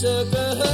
सकह